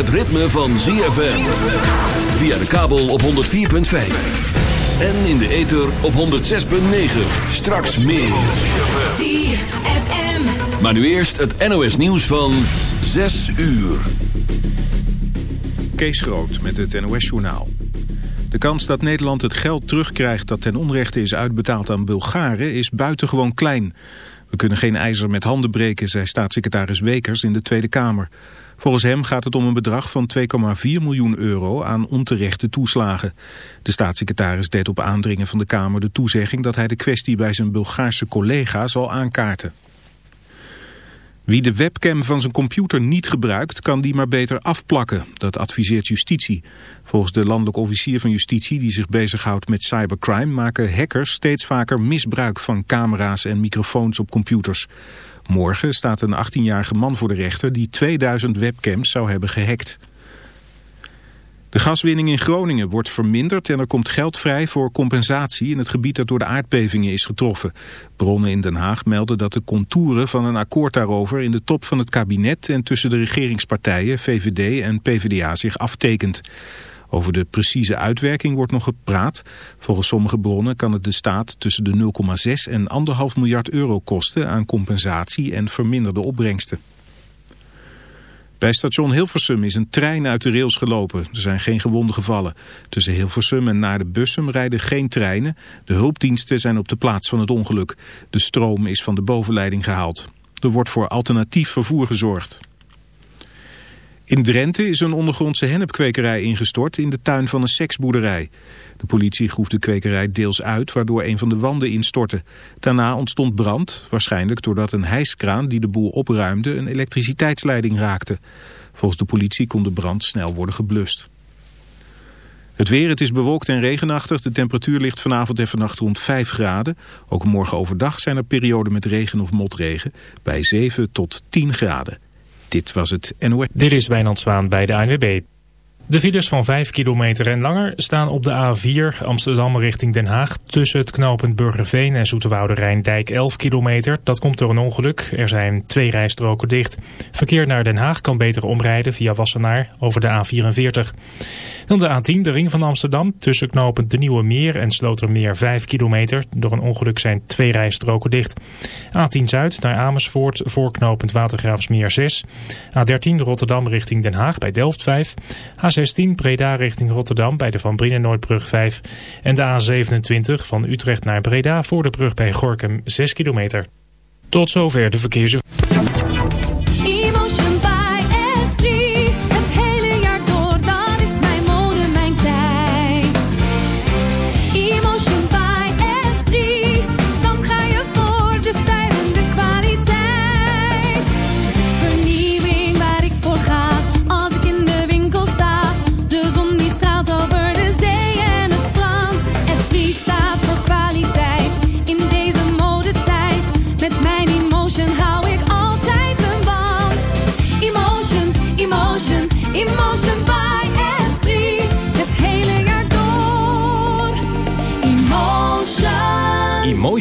het ritme van ZFM. Via de kabel op 104.5. En in de ether op 106.9. Straks meer. ZFM. Maar nu eerst het NOS nieuws van 6 uur. Kees Groot met het NOS-journaal. De kans dat Nederland het geld terugkrijgt dat ten onrechte is uitbetaald aan Bulgaren is buitengewoon klein. We kunnen geen ijzer met handen breken, zei staatssecretaris Wekers in de Tweede Kamer. Volgens hem gaat het om een bedrag van 2,4 miljoen euro aan onterechte toeslagen. De staatssecretaris deed op aandringen van de Kamer de toezegging dat hij de kwestie bij zijn Bulgaarse collega zal aankaarten. Wie de webcam van zijn computer niet gebruikt, kan die maar beter afplakken. Dat adviseert justitie. Volgens de landelijk officier van justitie die zich bezighoudt met cybercrime... maken hackers steeds vaker misbruik van camera's en microfoons op computers. Morgen staat een 18-jarige man voor de rechter die 2000 webcams zou hebben gehackt. De gaswinning in Groningen wordt verminderd en er komt geld vrij voor compensatie in het gebied dat door de aardbevingen is getroffen. Bronnen in Den Haag melden dat de contouren van een akkoord daarover in de top van het kabinet en tussen de regeringspartijen VVD en PvdA zich aftekent. Over de precieze uitwerking wordt nog gepraat. Volgens sommige bronnen kan het de staat tussen de 0,6 en 1,5 miljard euro kosten aan compensatie en verminderde opbrengsten. Bij station Hilversum is een trein uit de rails gelopen. Er zijn geen gewonden gevallen. Tussen Hilversum en naar de Bussum rijden geen treinen. De hulpdiensten zijn op de plaats van het ongeluk. De stroom is van de bovenleiding gehaald. Er wordt voor alternatief vervoer gezorgd. In Drenthe is een ondergrondse hennepkwekerij ingestort in de tuin van een seksboerderij. De politie groef de kwekerij deels uit, waardoor een van de wanden instortte. Daarna ontstond brand, waarschijnlijk doordat een hijskraan die de boel opruimde een elektriciteitsleiding raakte. Volgens de politie kon de brand snel worden geblust. Het weer, het is bewolkt en regenachtig. De temperatuur ligt vanavond en vannacht rond 5 graden. Ook morgen overdag zijn er perioden met regen of motregen. Bij 7 tot 10 graden. Dit was het NOS. Dit is Wijnand Zwaan bij de ANWB. De files van 5 kilometer en langer staan op de A4 Amsterdam richting Den Haag... tussen het knooppunt Burgerveen en Zoetewoude Rijndijk 11 kilometer. Dat komt door een ongeluk. Er zijn twee rijstroken dicht. Verkeer naar Den Haag kan beter omrijden via Wassenaar over de A44. Dan de A10, de ring van Amsterdam, tussen knooppunt De Nieuwe Meer en Slotermeer 5 kilometer. Door een ongeluk zijn twee rijstroken dicht. A10 Zuid naar Amersfoort voor knooppunt Watergraafsmeer 6. A13 Rotterdam richting Den Haag bij Delft 5. A16 Breda richting Rotterdam bij de Van Brienenoordbrug 5. En de A27 van Utrecht naar Breda voor de brug bij Gorkum 6 kilometer. Tot zover de verkeers.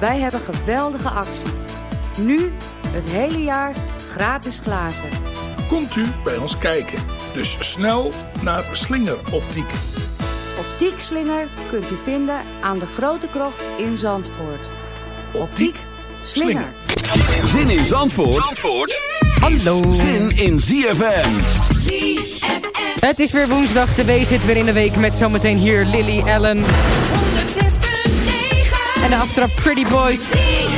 Wij hebben geweldige acties. Nu het hele jaar gratis glazen. Komt u bij ons kijken. Dus snel naar Slinger Optiek. Optiek slinger kunt u vinden aan de Grote Krocht in Zandvoort. Optiek slinger. Zin in Zandvoort, Zandvoort Hallo. zin in ZFM. Het is weer woensdag, de W zit weer in de week met zometeen hier Lily Allen 106.9 en de aftrap Pretty Boys.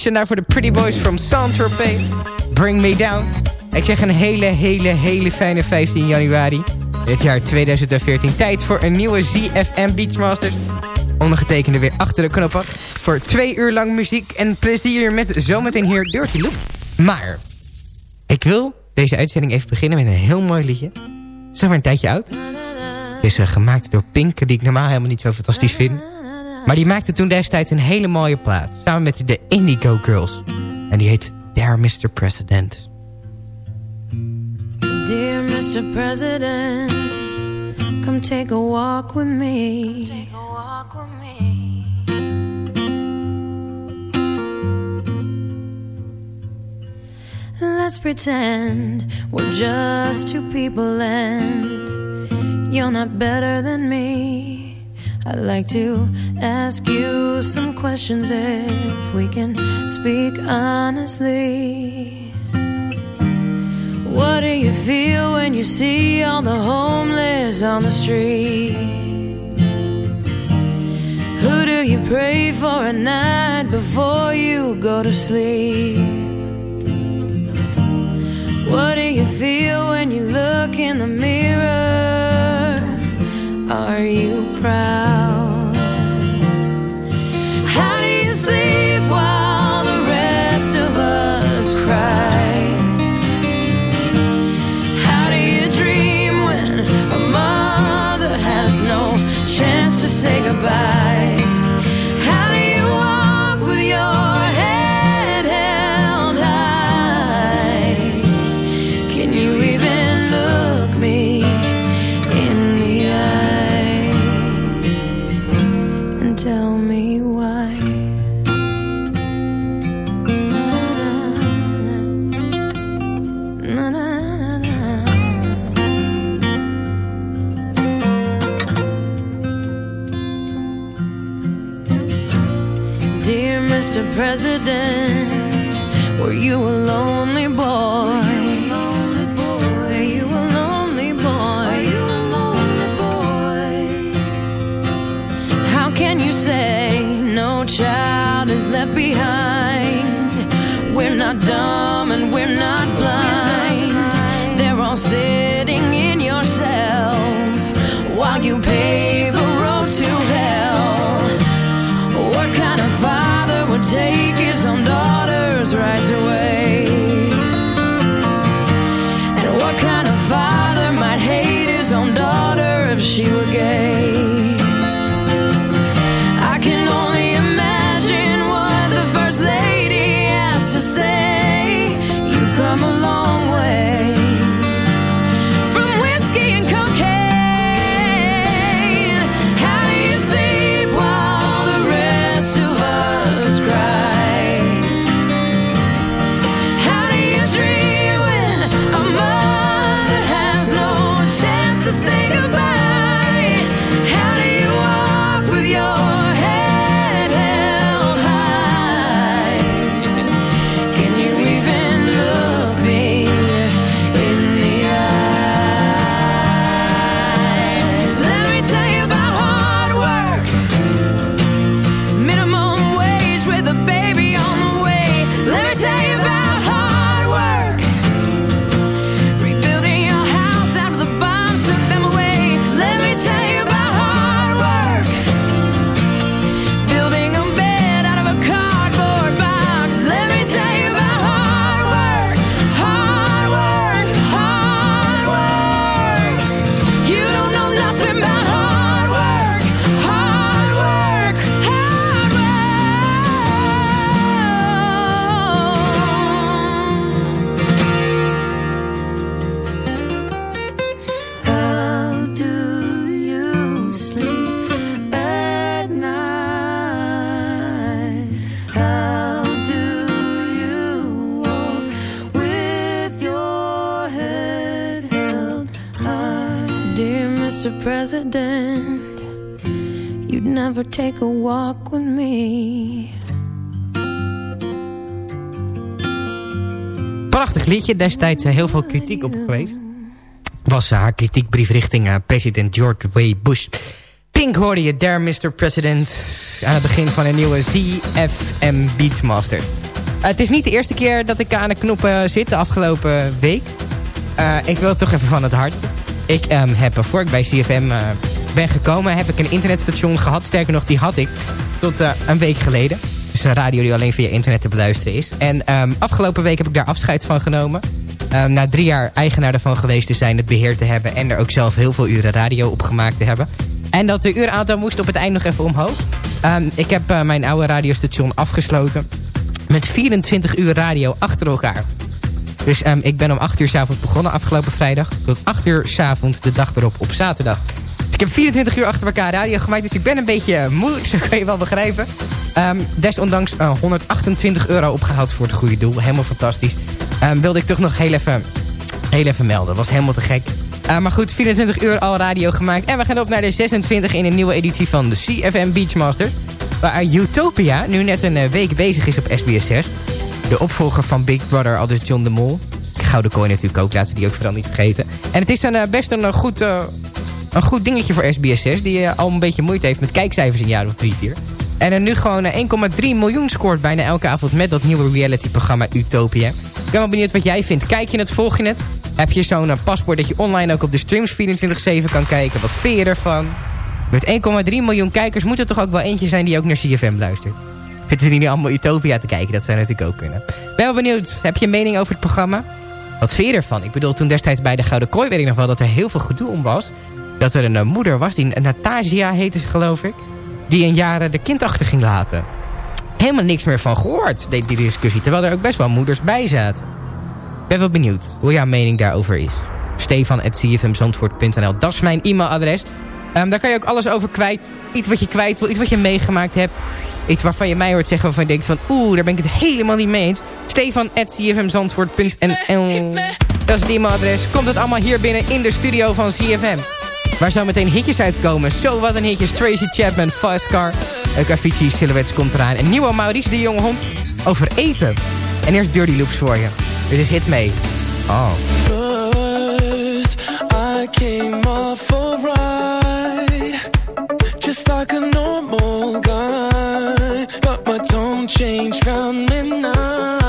Bitch. En daarvoor de Pretty Boys from Saint-Tropez. Bring Me Down. Ik zeg een hele, hele, hele fijne 15 januari. Dit jaar 2014. Tijd voor een nieuwe ZFM Beachmasters. Ondergetekende weer achter de knoppen. Voor twee uur lang muziek en plezier met zometeen hier Dirty Loop. Maar, ik wil deze uitzending even beginnen met een heel mooi liedje. Zeg maar een tijdje oud. Het is uh, gemaakt door Pink, die ik normaal helemaal niet zo fantastisch vind. Maar die maakte toen destijds een hele mooie plaat. Samen met de Indigo Girls. En die heet There Mr. President. Dear Mr. President, come take a walk with me. Take a walk with me. Let's pretend we're just two people and you're not better than me. I'd like to ask you some questions if we can speak honestly. What do you feel when you see all the homeless on the street? Who do you pray for at night before you go to sleep? What do you feel when you look in the mirror? Are you proud? President, Mr. President, you'd never take a walk with me. Prachtig liedje, destijds eh, heel veel kritiek op geweest. Was eh, haar kritiekbrief richting eh, president George W. Bush. Pink hoorde je, There Mr. President. Aan het begin van een nieuwe ZFM Beatmaster. Het is niet de eerste keer dat ik aan de knoppen zit de afgelopen week. Ik wil toch even van het hart. Ik um, heb, voor ik bij CFM uh, ben gekomen, heb ik een internetstation gehad. Sterker nog, die had ik tot uh, een week geleden. Dus een radio die alleen via internet te beluisteren is. En um, afgelopen week heb ik daar afscheid van genomen. Um, na drie jaar eigenaar ervan geweest te zijn, het beheer te hebben... en er ook zelf heel veel uren radio op gemaakt te hebben. En dat de uuraantal moest op het eind nog even omhoog. Ik heb mijn oude radiostation afgesloten. Met 24 uur radio achter elkaar. Dus um, ik ben om 8 uur s avonds begonnen afgelopen vrijdag. Tot 8 uur s avonds de dag erop op zaterdag. Dus ik heb 24 uur achter elkaar radio gemaakt. Dus ik ben een beetje moe, zo kan je wel begrijpen. Um, desondanks uh, 128 euro opgehaald voor het goede doel. Helemaal fantastisch. Um, wilde ik toch nog heel even, heel even melden. Was helemaal te gek. Uh, maar goed, 24 uur al radio gemaakt. En we gaan op naar de 26 in een nieuwe editie van de CFM Beachmasters. Waar Utopia nu net een uh, week bezig is op SBS 6. De opvolger van Big Brother, al dus John de Mol. Gouden kooi natuurlijk ook, laten we die ook vooral niet vergeten. En het is een, uh, best een, goed, een goed dingetje voor SBS 6. Die al een beetje moeite heeft met kijkcijfers in jaren of 3, 4. En er nu gewoon 1,3 miljoen scoort bijna elke avond met dat nieuwe reality-programma Utopia. Ik ben wel benieuwd wat jij vindt. Kijk je het, volg je het? Heb je zo'n paspoort dat je online ook op de streams 24-7 kan kijken? Wat vind je ervan? Met 1,3 miljoen kijkers moet er toch ook wel eentje zijn die ook naar CFM luistert. Zitten niet allemaal Utopia te kijken? Dat zou natuurlijk ook kunnen. Ben wel benieuwd. Heb je een mening over het programma? Wat vind je ervan? Ik bedoel, toen destijds bij de Gouden Kooi weet ik nog wel dat er heel veel gedoe om was. Dat er een uh, moeder was, die Natasia heette ze geloof ik. Die een jaar de kind achter ging laten. Helemaal niks meer van gehoord, die, die discussie. Terwijl er ook best wel moeders bij zaten. Ben wel benieuwd hoe jouw mening daarover is. Stefan.cfmzandvoort.nl Dat is mijn e-mailadres. Um, daar kan je ook alles over kwijt. Iets wat je kwijt wil, iets wat je meegemaakt hebt. Iets waarvan je mij hoort zeggen waarvan je denkt van... Oeh, daar ben ik het helemaal niet mee eens. Stefan.cfmzandvoort.nl Dat is het e-mailadres. Komt het allemaal hier binnen in de studio van CFM. Waar zo meteen hitjes uitkomen. Zo wat een hitjes. Tracy Chapman, Fast Car. Avicii Silhouettes komt eraan. Een nieuwe Maurice de Jonge Hond over eten. En eerst Dirty Loops voor je. Dit is Hit Me. Oh. First, I came off for ride. Just like a normal guy. don't change coming up.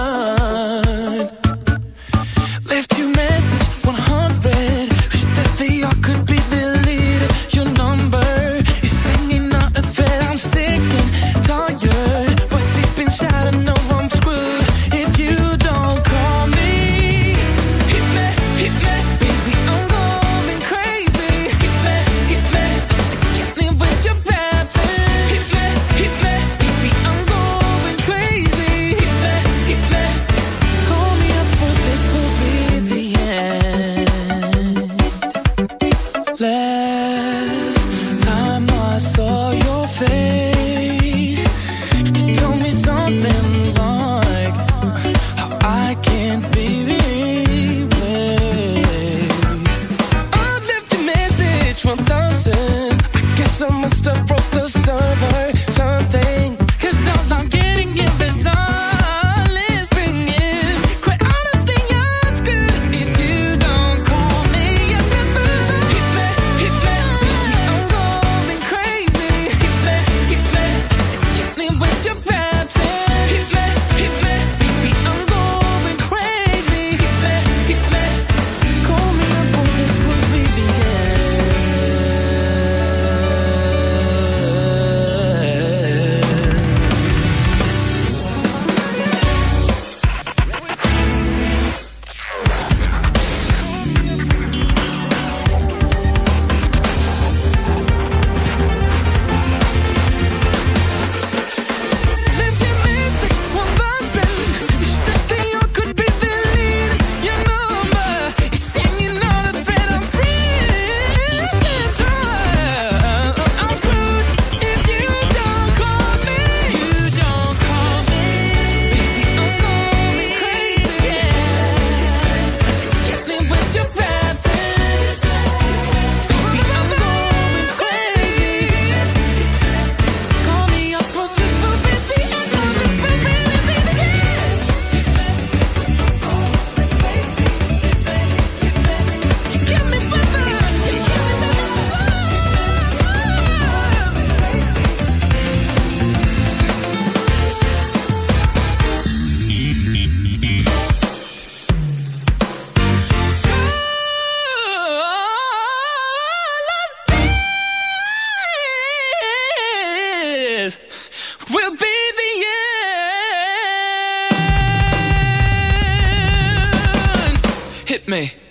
Me.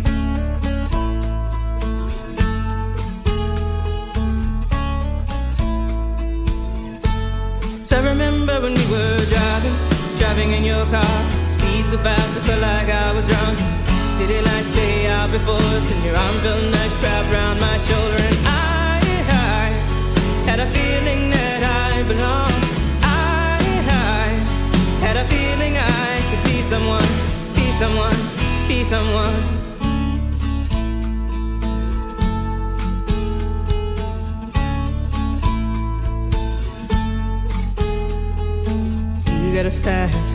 Your car. Speed so fast, I felt like I was drunk. City lights lay out before us, and your arm felt nice wrapped around my shoulder. And I, I had a feeling that I belonged. I, I had a feeling I could be someone, be someone, be someone. You got a fast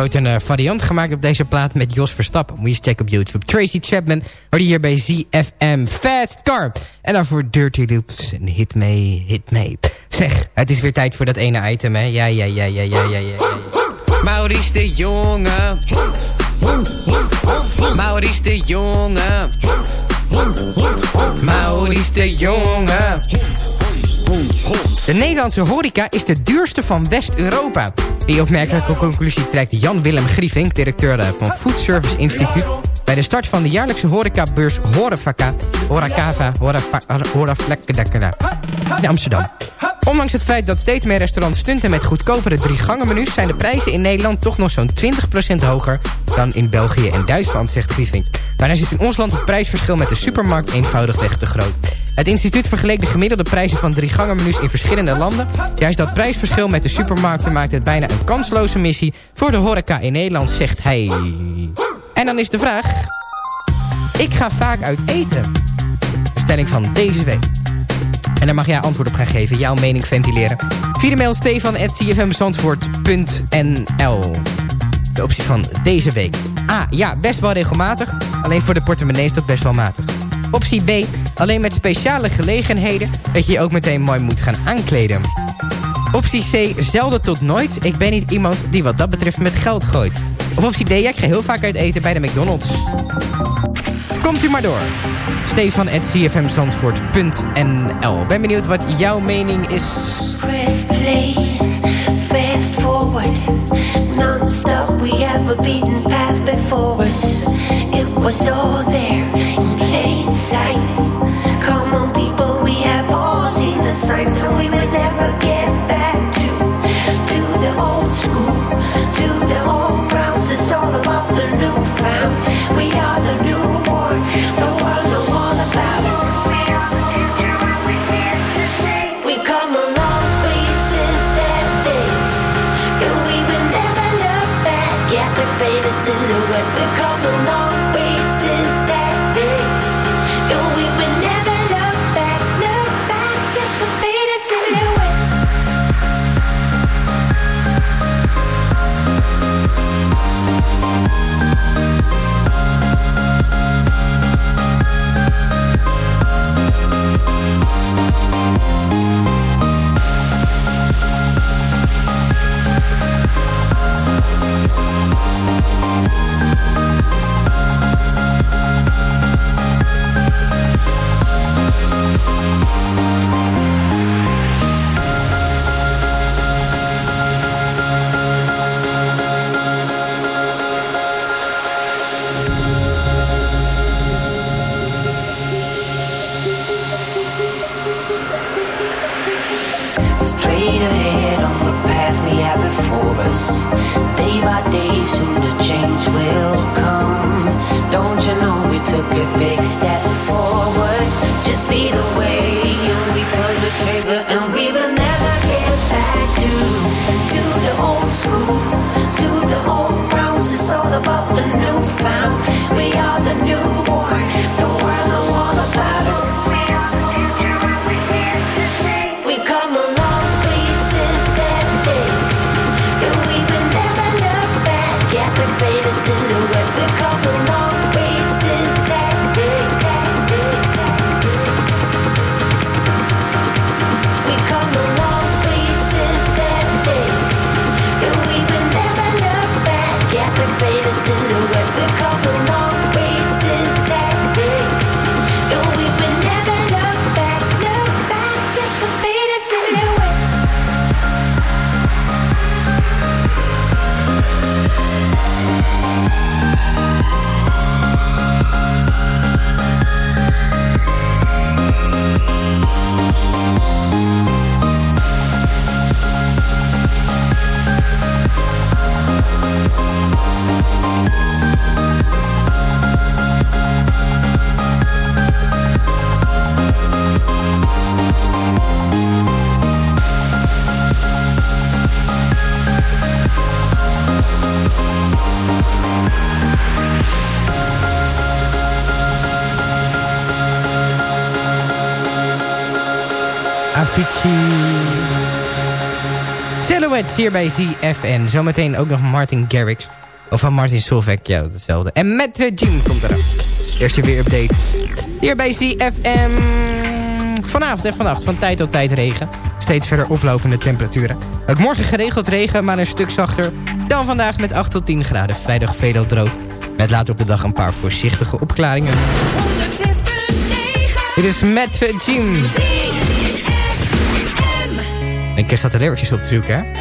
Heeft een eh, variant gemaakt op deze plaat met Jos Verstappen. Moet je eens checken op YouTube. Tracy Chapman hoorde hier bij ZFM Fast Car. En daarvoor Dirty Loops en Hit Me, Hit Me. Zeg, het is weer tijd voor dat ene item, hè? Ja, ja, ja, ja, ja, ja. ja. Maurice de Jonge. Maurice de Jonge. Maurice de Jonge. De Nederlandse horeca is de duurste van West-Europa. Die opmerkelijke conclusie trekt Jan-Willem Griefink, directeur eh, van Food Service Instituut... bij de start van de jaarlijkse horecabeurs Horecava, Horecava, Horaflekkendekkerda in Amsterdam. Ondanks het feit dat steeds meer restaurants stunten met goedkopere drie-gangen-menus... zijn de prijzen in Nederland toch nog zo'n 20% hoger dan in België en Duitsland, zegt Griefink. Daarnaast is in ons land het prijsverschil met de supermarkt eenvoudigweg te groot. Het instituut vergeleek de gemiddelde prijzen van drie-gangen-menus in verschillende landen. Juist dat prijsverschil met de supermarkten maakt het bijna een kansloze missie... voor de horeca in Nederland, zegt hij. En dan is de vraag... Ik ga vaak uit eten. Stelling van deze week. En daar mag jij antwoord op gaan geven. Jouw mening ventileren. Via de mail De optie van deze week. A. Ja, best wel regelmatig. Alleen voor de portemonnee is dat best wel matig. Optie B. Alleen met speciale gelegenheden dat je je ook meteen mooi moet gaan aankleden. Optie C, zelden tot nooit. Ik ben niet iemand die wat dat betreft met geld gooit. Of optie D, ja, ik ga heel vaak uit eten bij de McDonald's. Komt u maar door. Stefan at cfmzandvoort.nl Ben benieuwd wat jouw mening is. Press play, fast forward, non-stop. We have a beaten path before us. It was all there in plain sight. Come on, people, we have all Silhouette hier bij ZFN. Zometeen ook nog Martin Garrix. Of van Martin Solveig, ja, hetzelfde. En Metre Jim komt eraan. Eerste weer update. Hier bij ZFM. Vanavond en vannacht van tijd tot tijd regen. Steeds verder oplopende temperaturen. Ook morgen geregeld regen, maar een stuk zachter dan vandaag met 8 tot 10 graden. Vrijdag veelal droog. Met later op de dag een paar voorzichtige opklaringen. Dit is Metre Jim. En ik zat er leeuwtjes op te zoeken, hè?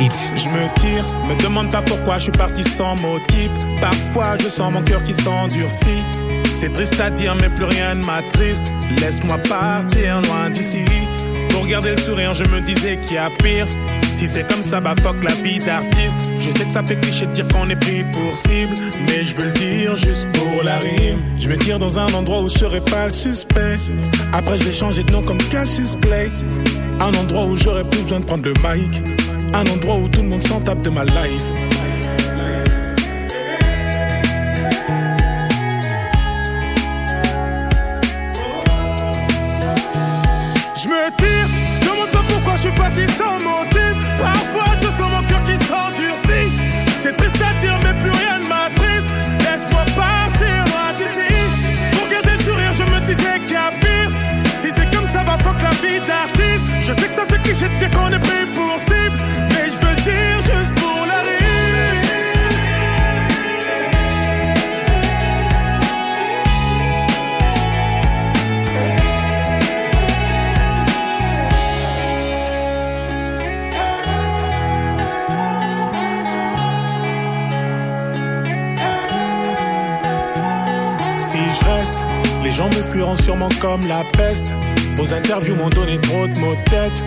Eh. Je me tire, me demande pas pourquoi je suis parti sans motif. Parfois je sens mon cœur qui s'endurcit. C'est triste à dire, mais plus rien ne m'attriste. Laisse-moi partir loin d'ici. Pour garder le sourire, je me disais qu'il y a pire. Si c'est comme ça, bah fuck la vie d'artiste. Je sais que ça fait cliché de dire qu'on est pris pour cible. Mais je veux le dire juste pour la rime. Je me tire dans un endroit où je serai pas le suspect. Après, je vais changer de nom comme Cassius Clay. Un endroit où j'aurais plus besoin de prendre le mic. Un endroit où tout le monde s'en tape de ma life. Je me tire, demande pas pourquoi je suis parti sans motif. J'étais qu'on est pris pour cible, mais je veux dire juste pour la Si je reste, les gens me fuiront sûrement comme la peste. Vos interviews m'ont donné trop de mots de tête.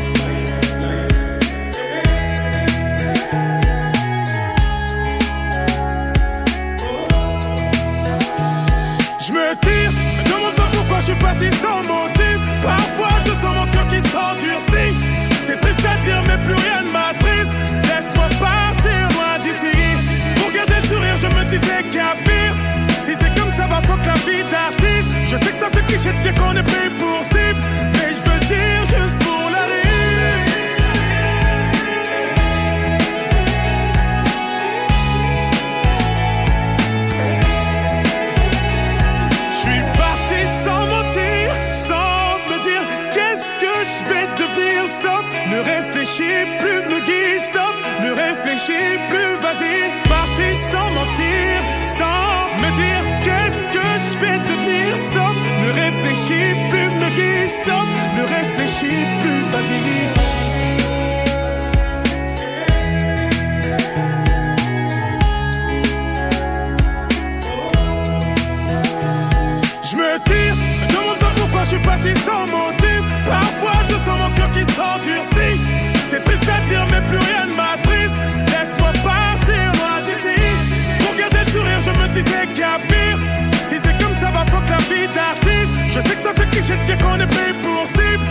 Suis parti sans suis parti sans motif. Parfois je sens mon cœur qui s'endurcit. C'est triste à dire, mais plus rien ne m'attriste. Laisse-moi partir d'ici. Pour garder le sourire, je me disais qu'il y a pire. Si c'est comme ça, va fuck la vie d'artiste. Je sais que ça fait cliché de dire qu'on est pris pour cible.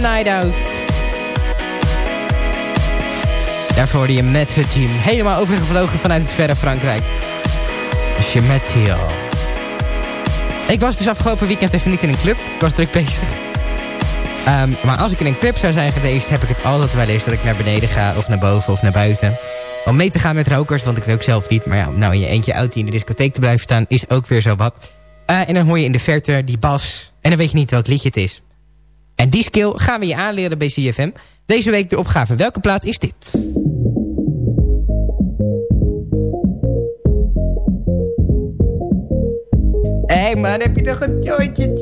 Night Out. Daarvoor hoorde je met team. Helemaal overgevlogen vanuit het verre Frankrijk. Je met Ik was dus afgelopen weekend even niet in een club. Ik was druk bezig. Ehm, maar als ik in een club zou zijn geweest... heb ik het altijd wel eens dat ik naar beneden ga... of naar boven of naar buiten. Om mee te gaan met rokers, want ik rook zelf niet. Maar ja, nou in je eentje auto in de discotheek te blijven staan... is ook weer zo wat. Eh, en dan hoor je in de verte die bas. En dan weet je niet welk liedje het is. En die skill gaan we je aanleren bij CFM. Deze week de opgave. Welke plaat is dit? Hé hey man, heb je nog een jointje?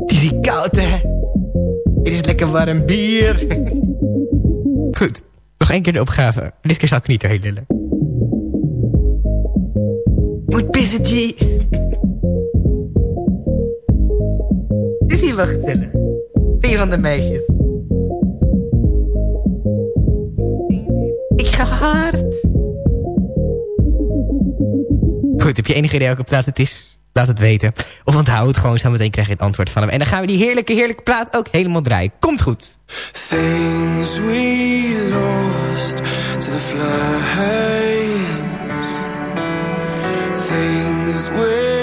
Het is koud hè? Dit is lekker warm bier. Goed, nog één keer de opgave. Dit keer zal ik niet doorheen lullen. Moet pissen, G. wel gezellig? Vier van de meisjes. Ik ga hard. Goed, heb je enige idee welke plaat het is? Laat het weten. Of onthoud het gewoon, zo meteen krijg je het antwoord van hem. En dan gaan we die heerlijke, heerlijke plaat ook helemaal draaien. Komt goed. Things we lost to the flames. Things we'll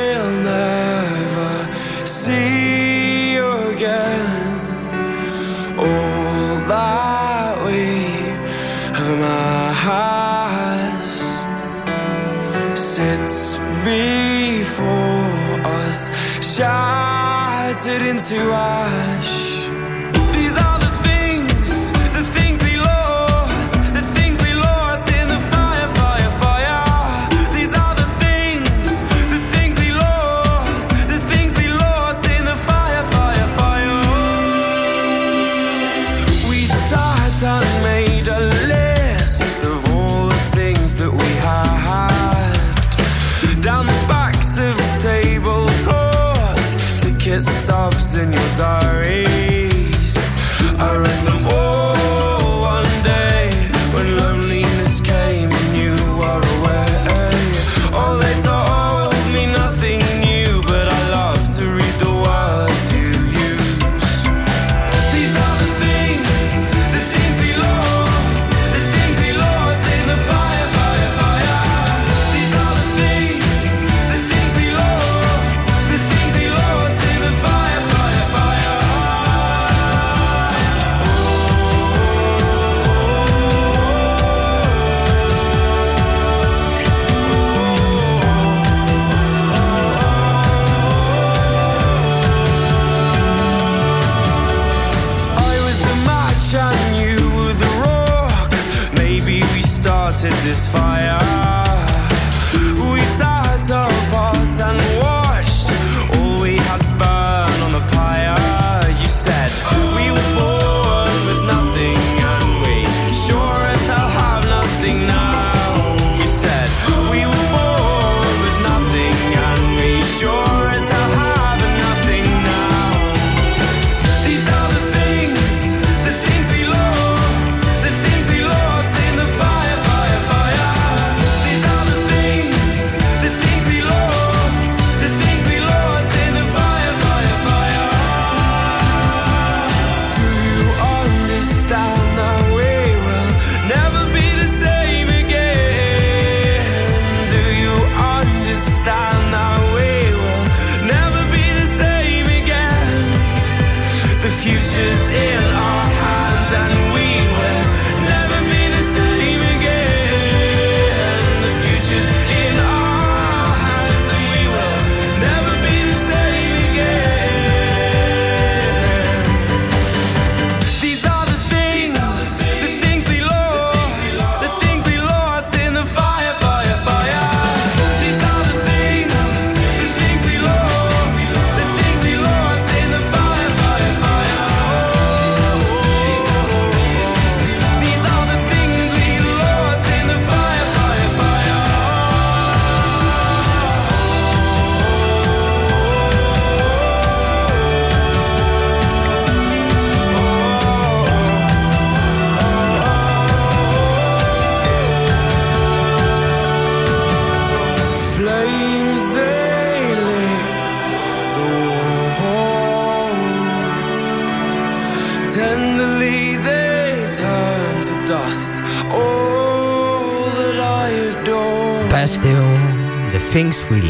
shattered into ash.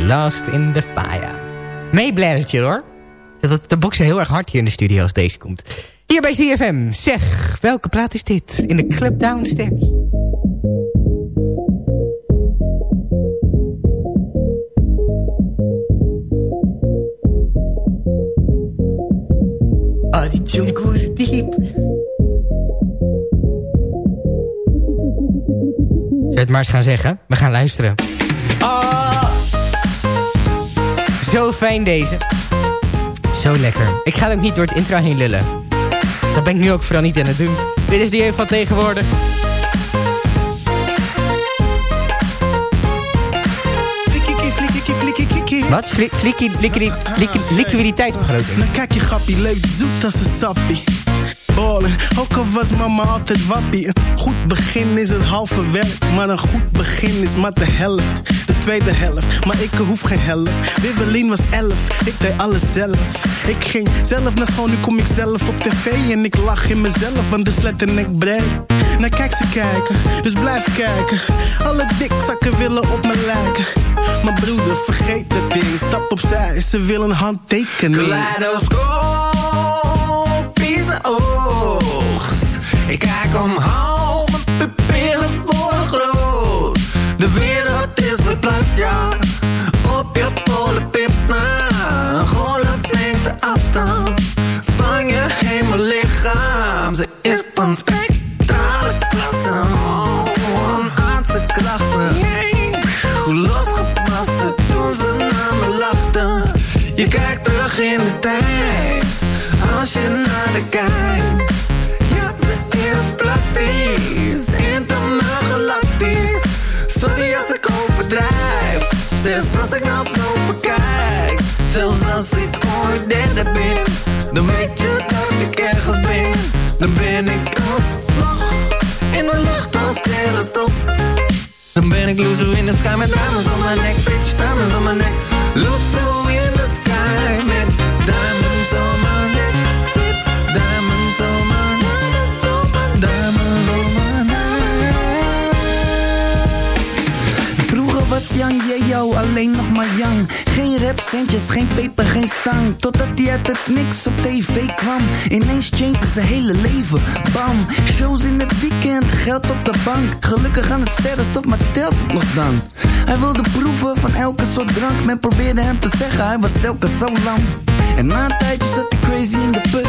Lost in the fire. Meebladdertje hoor. Dat de boksen heel erg hard hier in de studio als deze komt. Hier bij CFM. Zeg, welke plaat is dit? In de club downstairs. Oh, die jungle is diep. We het maar eens gaan zeggen? We gaan luisteren. Zo fijn deze. Zo lekker. Ik ga ook niet door het intro heen lullen. Dat ben ik nu ook vooral niet aan het doen. Dit is die een van tegenwoordig. Wat? Fli- flikkie- likkie- likkie- Liquiditeitsbegroting. Dan kijk je grappie, leeft zoet als een sappie. Ballen, ook al was mama altijd wappie. Een goed begin is het halve werk, maar een goed begin is maar de helft. De tweede helft, maar ik hoef geen helft. Wibbelin was elf, ik deed alles zelf. Ik ging zelf naar school, nu kom ik zelf op tv. En ik lach in mezelf, want de letterlijk breed. Nou kijk ze kijken, dus blijf kijken. Alle dikzakken willen op me lijken. Maar broeder, vergeet dat ding, stap opzij, ze willen een handtekening. Kaleidoscoop is een oogst. Ik kijk omhoog, mijn pupillen Ze is van spectrale klasse. Oh, onaardse krachten. Hoe losgebarsten toen ze naar me lachten. Je kijkt terug in de tijd, als je naar de kijkt. Ja, ze is praktisch, intergalactisch. Sorry als ik overdrijf, zelfs als ik naar boven kijk. Zelfs als ik ooit derde ben, dan weet je Dan ben ik alsnog in de lucht als sterrenstof. Dan ben ik loser in the sky met diamonds on my neck, bitch, diamonds on my neck. Loser Alleen nog maar Jan. Geen rapcentjes, geen peper, geen stang. Totdat hij uit het niks op tv kwam. Ineens changed zijn hele leven. Bam, shows in het weekend, geld op de bank. Gelukkig aan het sterrenstop, maar telt het nog dan? Hij wilde proeven van elke soort drank. Men probeerde hem te zeggen, hij was telkens zo lang. En na een tijdje zat hij crazy in de put.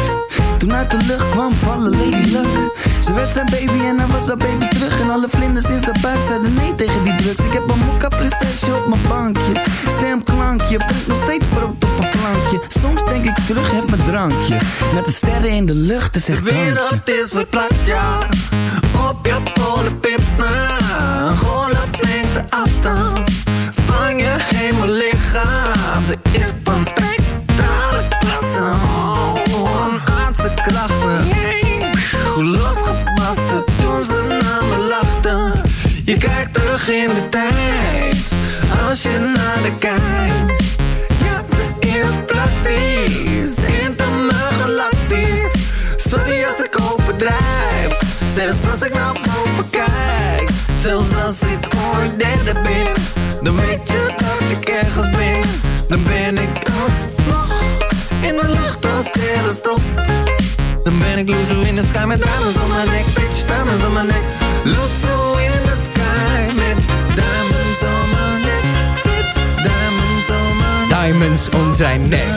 Toen uit de lucht kwam vallen Lady Luck. Ze werd zijn baby en hij was haar baby terug. En alle vlinders in zijn buik zeiden nee tegen die drugs. Ik heb een mokka prinsesje op mijn bankje. Stemklankje, brengt nog steeds brood op een plankje. Soms denk ik terug, heb mijn drankje. Met de sterren in de lucht, het is De wereld is verplaatst, ja. Op je polenpips na. Een golflengte afstand van je hemellichaam. Ze is van spectrale Hoe losgebarsten toen ze naar me lachten. Je kijkt terug in de tijd, als je naar de kijkt. Ja, ze is praktisch, intergalactisch. Sorry als ik overdrijf, zelfs als ik naar boven kijk. Zelfs als ik ooit derde ben, dan weet je dat ik ergens ben. Dan ben ik alsnog in de lucht als sterrenstof. Loser in the sky met diamonds on my neck, bitch, diamonds on my neck. Loser in the sky met diamonds on my neck, bitch, diamonds on my neck. Diamonds on zijn nek.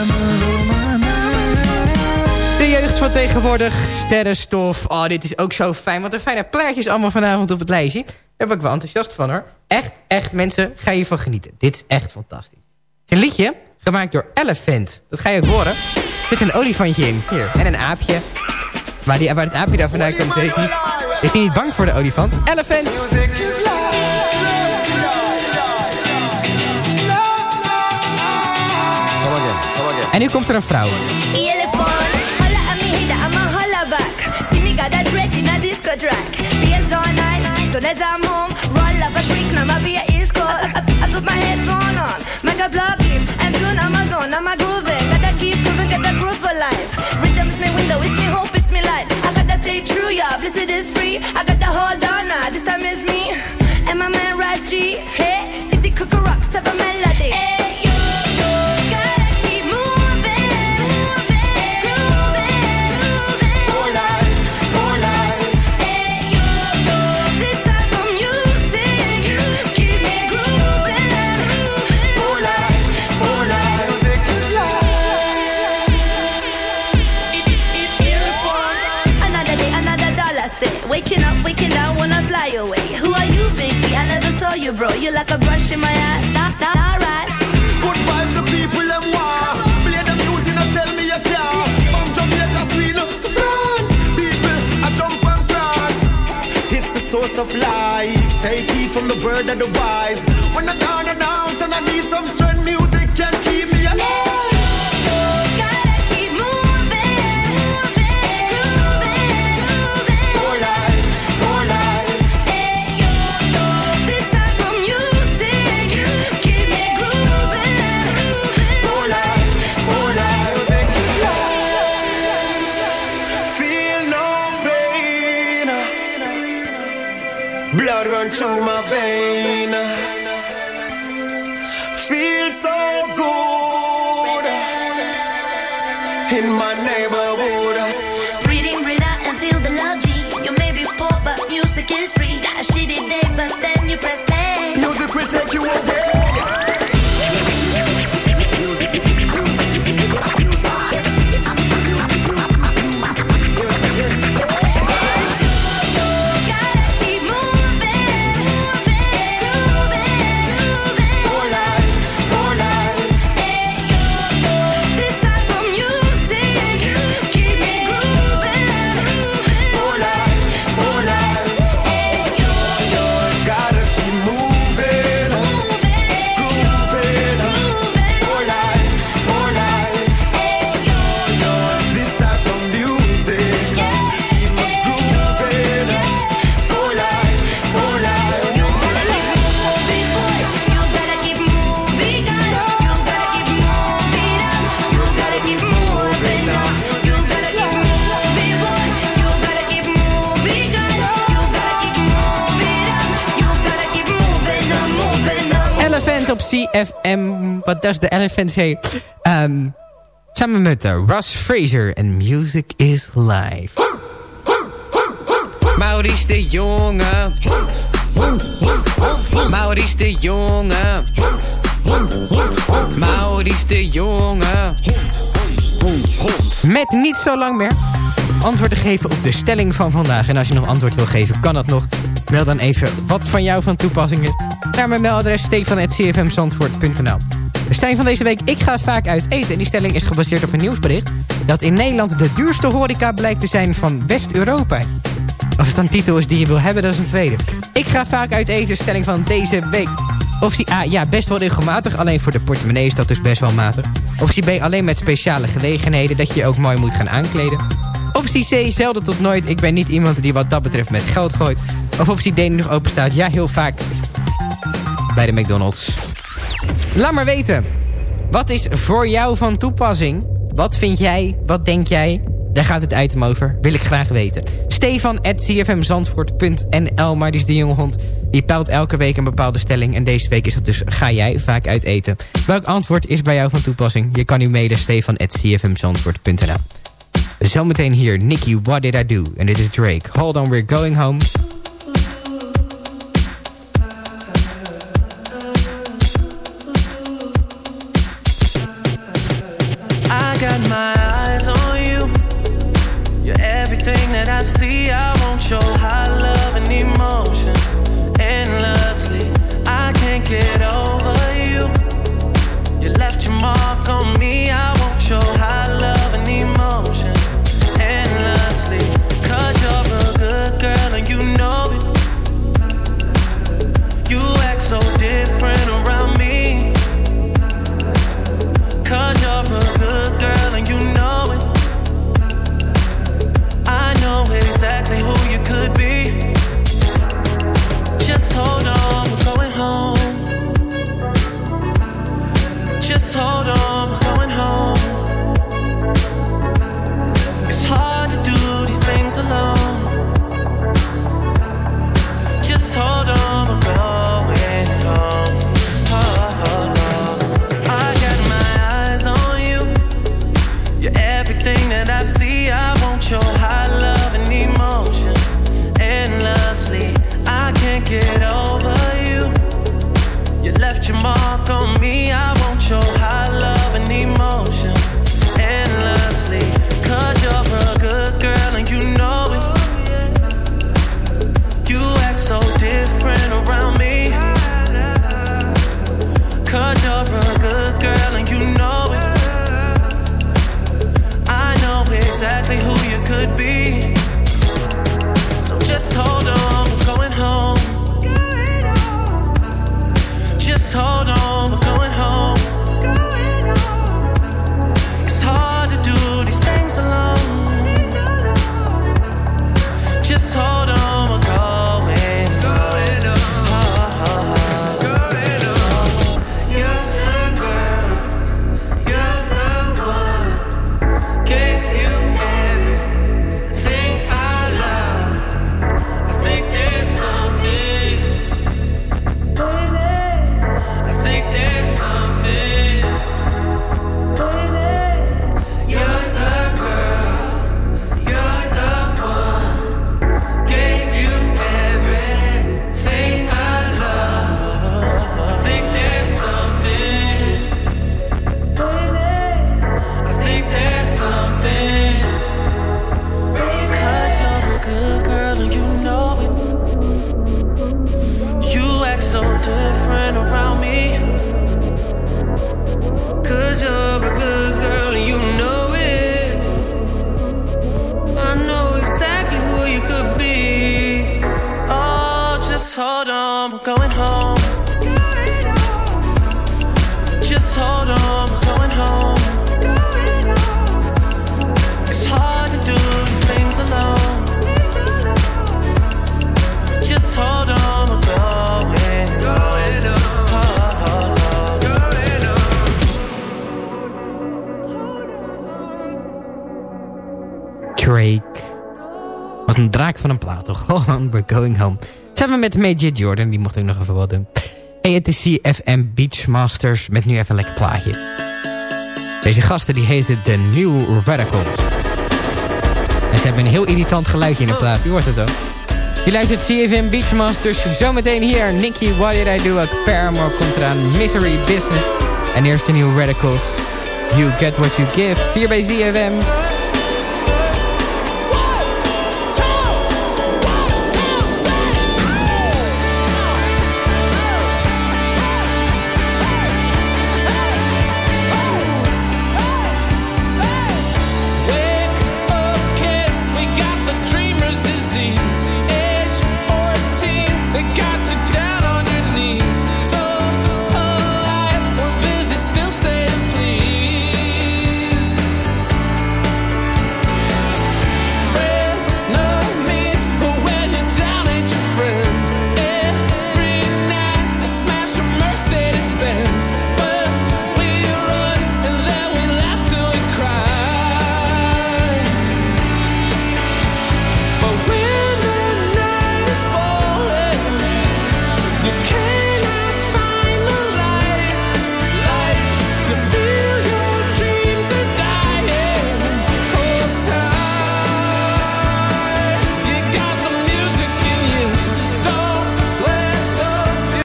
De jeugd van tegenwoordig, sterrenstof. Oh, dit is ook zo fijn. Wat een fijne plaatjes allemaal vanavond op het lijstje. Daar ben ik wel enthousiast van hoor. Echt, echt mensen, ga je van genieten. Dit is echt fantastisch. Het is een liedje gemaakt door Elephant. Dat ga je ook horen. Er zit een olifantje in. Hier. En een aapje. Maar die, waar het aapje daar vandaan komt, weet ik niet. Is hij niet bang voor de olifant? Elephant! En nu komt er een vrouw. Me I'm a me home. Grooving. Gotta keep moving, get the groove for life. Rhythm's my window, it's me hope, true, yeah, blessed is free. I source of life. Take heed from the word of the wise. When I'm down is de elephants Um, samen met eh, uh, Russ Fraser en Music is Live. Maurice de Jonge. Maurice de Jonge. Maurice de Jonge. Met niet zo lang meer antwoord te geven op de stelling van vandaag. En als je nog antwoord wil geven, kan dat nog. Meld dan even wat van jou van toepassing is. Naar mijn mailadres stefan.cfmzandvoort.nl de stelling van deze week, ik ga vaak uit eten. En die stelling is gebaseerd op een nieuwsbericht... dat in Nederland de duurste horeca blijkt te zijn van West-Europa. Of het dan titel is die je wil hebben, dat is een tweede. Ik ga vaak uit eten, stelling van deze week. Optie A, ja, best wel regelmatig. Alleen voor de portemonnee is dat dus best wel matig. Optie B, alleen met speciale gelegenheden... dat je je ook mooi moet gaan aankleden. Optie C, zelden tot nooit. Ik ben niet iemand die wat dat betreft met geld gooit. Of optie D, nog open staat. Ja, heel vaak bij de McDonald's. Laat maar weten. Wat is voor jou van toepassing? Wat vind jij? Wat denk jij? Daar gaat het item over. Wil ik graag weten. Stefan Maar die is de jonge hond. Die peilt elke week een bepaalde stelling. En deze week is dat dus, ga jij vaak uit eten? Welk antwoord is bij jou van toepassing? Je kan nu mailen stefan Zometeen hier Nicky, What Did I Do? En dit is Drake. Hold on, we're going home. een draak van een plaat, toch? Holland, oh, we're going home. Samen met Major Jordan, die mocht ik nog even wat doen. Hey, het is CFM Beachmasters met nu even een lekker plaatje. Deze gasten die heten The New Radicals. En ze hebben een heel irritant geluidje in de plaat. Wie hoort het ook. Je luistert CFM Beachmasters. Zometeen hier Nicky, Why Did I Do a Paramore komt eraan. Misery Business. En eerst de New Radical. You get what you give. Hier bij CFM.